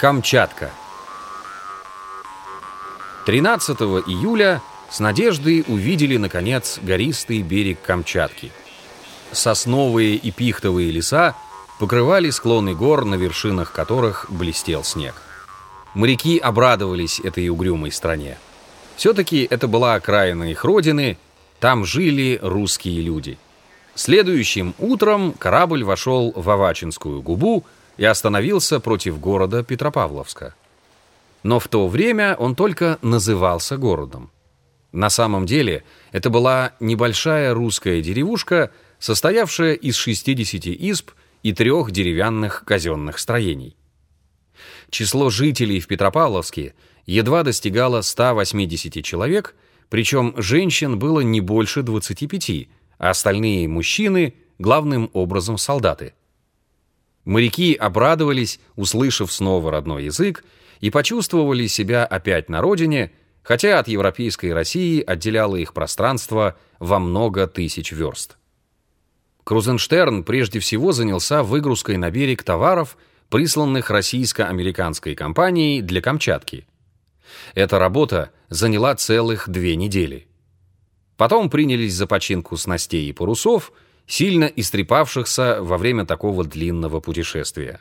Камчатка 13 июля с надеждой увидели, наконец, гористый берег Камчатки. Сосновые и пихтовые леса покрывали склоны гор, на вершинах которых блестел снег. Моряки обрадовались этой угрюмой стране. Все-таки это была окраина их родины, там жили русские люди. Следующим утром корабль вошел в Авачинскую губу и остановился против города Петропавловска. Но в то время он только назывался городом. На самом деле это была небольшая русская деревушка, состоявшая из 60 изб и трех деревянных казенных строений. Число жителей в Петропавловске едва достигало 180 человек, причем женщин было не больше 25, а остальные мужчины главным образом солдаты – Моряки обрадовались, услышав снова родной язык, и почувствовали себя опять на родине, хотя от европейской России отделяло их пространство во много тысяч верст. Крузенштерн прежде всего занялся выгрузкой на берег товаров, присланных российско-американской компанией для Камчатки. Эта работа заняла целых две недели. Потом принялись за починку снастей и парусов – сильно истрепавшихся во время такого длинного путешествия.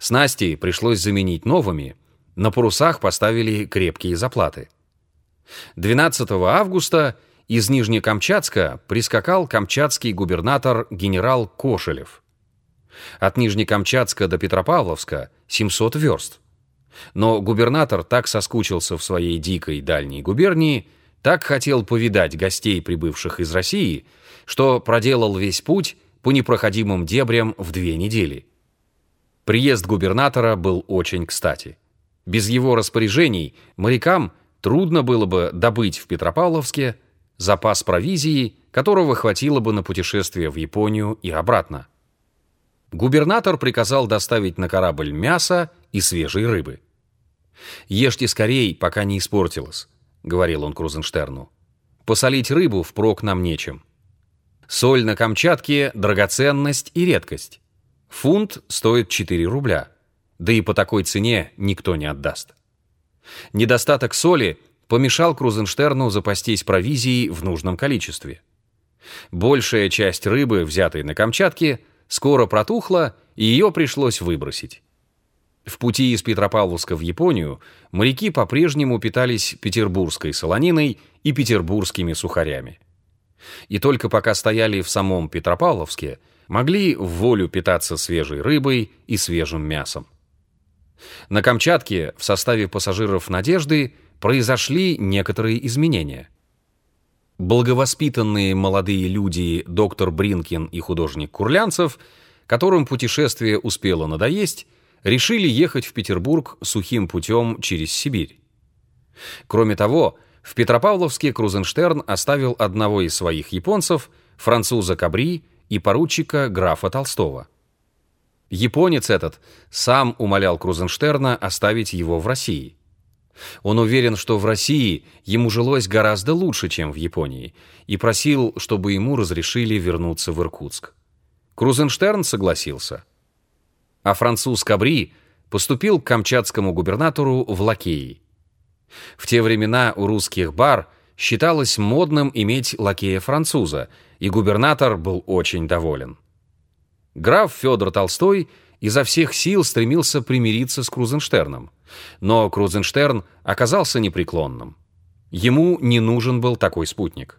Снасти пришлось заменить новыми, на парусах поставили крепкие заплаты. 12 августа из Нижнекамчатска прискакал камчатский губернатор генерал Кошелев. От Нижнекамчатска до Петропавловска 700 верст. Но губернатор так соскучился в своей дикой дальней губернии, так хотел повидать гостей, прибывших из России, что проделал весь путь по непроходимым дебрям в две недели. Приезд губернатора был очень кстати. Без его распоряжений морякам трудно было бы добыть в Петропавловске запас провизии, которого хватило бы на путешествие в Японию и обратно. Губернатор приказал доставить на корабль мясо и свежей рыбы. «Ешьте скорей, пока не испортилось», — говорил он Крузенштерну. «Посолить рыбу впрок нам нечем. Соль на Камчатке – драгоценность и редкость. Фунт стоит 4 рубля. Да и по такой цене никто не отдаст. Недостаток соли помешал Крузенштерну запастись провизией в нужном количестве. Большая часть рыбы, взятой на Камчатке, скоро протухла, и ее пришлось выбросить. В пути из Петропавловска в Японию моряки по-прежнему питались петербургской солониной и петербургскими сухарями и только пока стояли в самом Петропавловске, могли в волю питаться свежей рыбой и свежим мясом. На Камчатке в составе пассажиров «Надежды» произошли некоторые изменения. Благовоспитанные молодые люди доктор Бринкин и художник Курлянцев, которым путешествие успело надоесть, решили ехать в Петербург сухим путем через Сибирь. Кроме того, в Петропавловске Крузенштерн оставил одного из своих японцев, француза Кабри и поручика графа Толстого. Японец этот сам умолял Крузенштерна оставить его в России. Он уверен, что в России ему жилось гораздо лучше, чем в Японии, и просил, чтобы ему разрешили вернуться в Иркутск. Крузенштерн согласился. А француз Кабри поступил к камчатскому губернатору в Лакеи. В те времена у русских бар считалось модным иметь лакея-француза, и губернатор был очень доволен. Граф Федор Толстой изо всех сил стремился примириться с Крузенштерном, но Крузенштерн оказался непреклонным. Ему не нужен был такой спутник.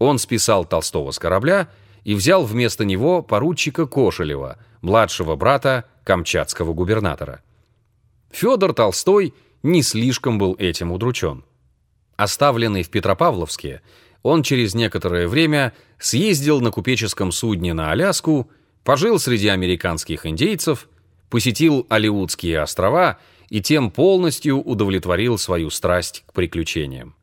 Он списал Толстого с корабля и взял вместо него поручика Кошелева, младшего брата камчатского губернатора. Федор Толстой – не слишком был этим удручен. Оставленный в Петропавловске, он через некоторое время съездил на купеческом судне на Аляску, пожил среди американских индейцев, посетил Алиутские острова и тем полностью удовлетворил свою страсть к приключениям.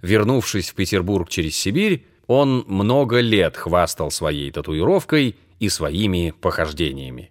Вернувшись в Петербург через Сибирь, он много лет хвастал своей татуировкой и своими похождениями.